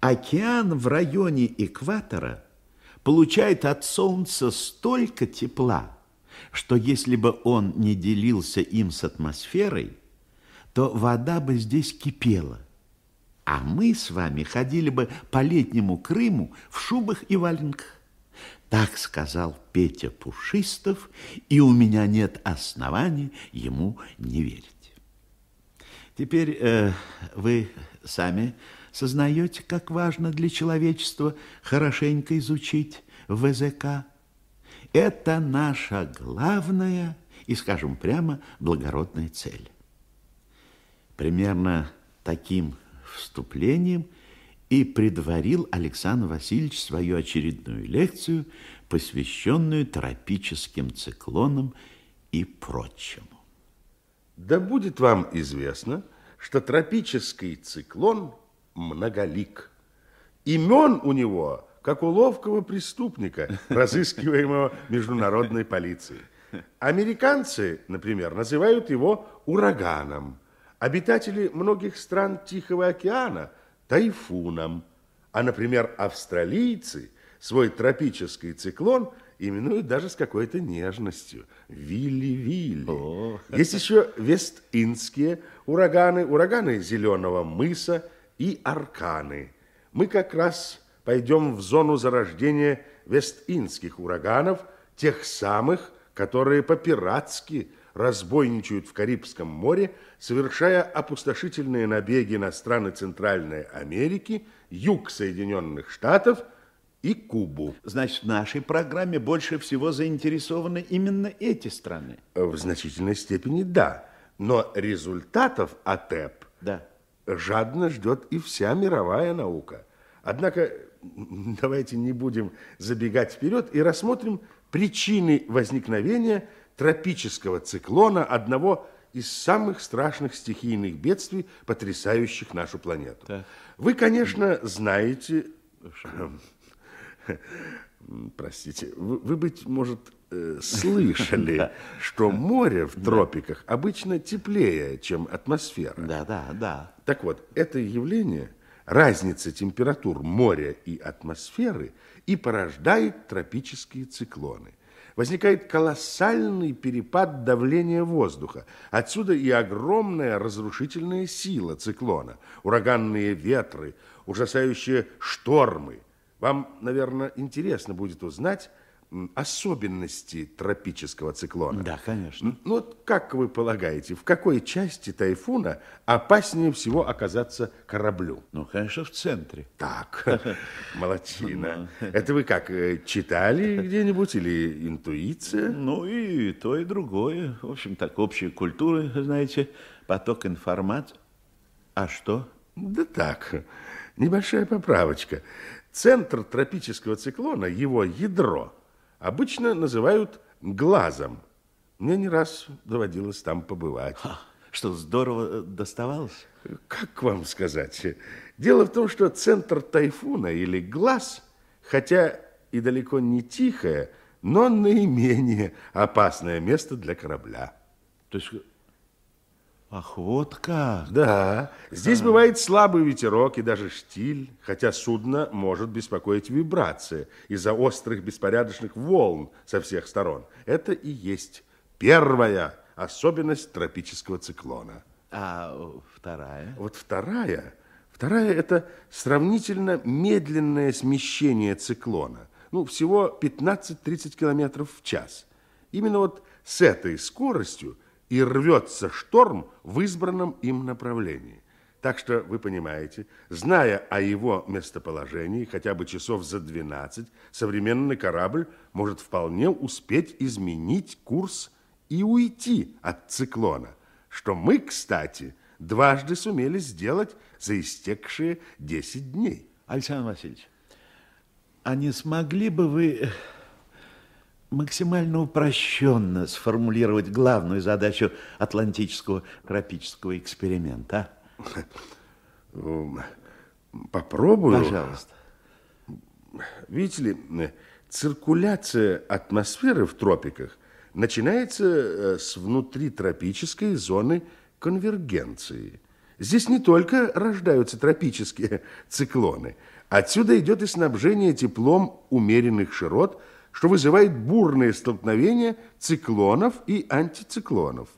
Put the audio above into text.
Океан в районе экватора получает от Солнца столько тепла, что если бы он не делился им с атмосферой, то вода бы здесь кипела, а мы с вами ходили бы по летнему Крыму в шубах и валенках. Так сказал Петя Пушистов, и у меня нет оснований ему не верить. Теперь э, вы сами сознаете, как важно для человечества хорошенько изучить ВЗК. Это наша главная и, скажем прямо, благородная цель. Примерно таким вступлением – и предварил Александр Васильевич свою очередную лекцию, посвященную тропическим циклонам и прочему. Да будет вам известно, что тропический циклон многолик. Имен у него, как у ловкого преступника, разыскиваемого международной полицией. Американцы, например, называют его ураганом. Обитатели многих стран Тихого океана – тайфуном. А, например, австралийцы свой тропический циклон именуют даже с какой-то нежностью. Вилли-Вилли. Есть еще вест-индские ураганы, ураганы Зеленого мыса и арканы. Мы как раз пойдем в зону зарождения вест-индских ураганов, тех самых, которые по-пиратски разбойничают в Карибском море, совершая опустошительные набеги на страны Центральной Америки, юг Соединенных Штатов и Кубу. Значит, в нашей программе больше всего заинтересованы именно эти страны? В значительной степени да. Но результатов АТЭП да. Жадно ждет и вся мировая наука. Однако давайте не будем забегать вперед и рассмотрим причины возникновения тропического циклона, одного из самых страшных стихийных бедствий, потрясающих нашу планету. Так. Вы, конечно, знаете... Простите, вы, вы, быть может, слышали, что море в тропиках обычно теплее, чем атмосфера. Да, да, да. Так вот, это явление, разница температур моря и атмосферы, и порождает тропические циклоны возникает колоссальный перепад давления воздуха. Отсюда и огромная разрушительная сила циклона, ураганные ветры, ужасающие штормы. Вам, наверное, интересно будет узнать, особенности тропического циклона. Да, конечно. Ну, вот как вы полагаете, в какой части тайфуна опаснее всего оказаться кораблю? Ну, конечно, в центре. Так, молодчина. Это вы как, э, читали где-нибудь или интуиция? Ну, и то, и другое. В общем, так, общая культура, знаете, поток информации. А что? Да так, небольшая поправочка. Центр тропического циклона, его ядро – обычно называют глазом. Мне не раз доводилось там побывать. Ха, что, здорово э, доставалось? Как вам сказать? Дело в том, что центр тайфуна или глаз, хотя и далеко не тихое, но наименее опасное место для корабля. То есть Ах, вот как. Да, здесь а. бывает слабый ветерок и даже штиль, хотя судно может беспокоить вибрация из-за острых беспорядочных волн со всех сторон. Это и есть первая особенность тропического циклона. А вторая? Вот вторая, вторая это сравнительно медленное смещение циклона. Ну, всего 15-30 километров в час. Именно вот с этой скоростью и рвется шторм в избранном им направлении. Так что, вы понимаете, зная о его местоположении хотя бы часов за 12, современный корабль может вполне успеть изменить курс и уйти от циклона, что мы, кстати, дважды сумели сделать за истекшие 10 дней. Александр Васильевич, а не смогли бы вы максимально упрощенно сформулировать главную задачу атлантического тропического эксперимента? Попробую. Пожалуйста. Видите ли, циркуляция атмосферы в тропиках начинается э, с внутритропической зоны конвергенции. Здесь не только рождаются тропические циклоны. Отсюда идет и снабжение теплом умеренных широт, что вызывает бурные столкновения циклонов и антициклонов.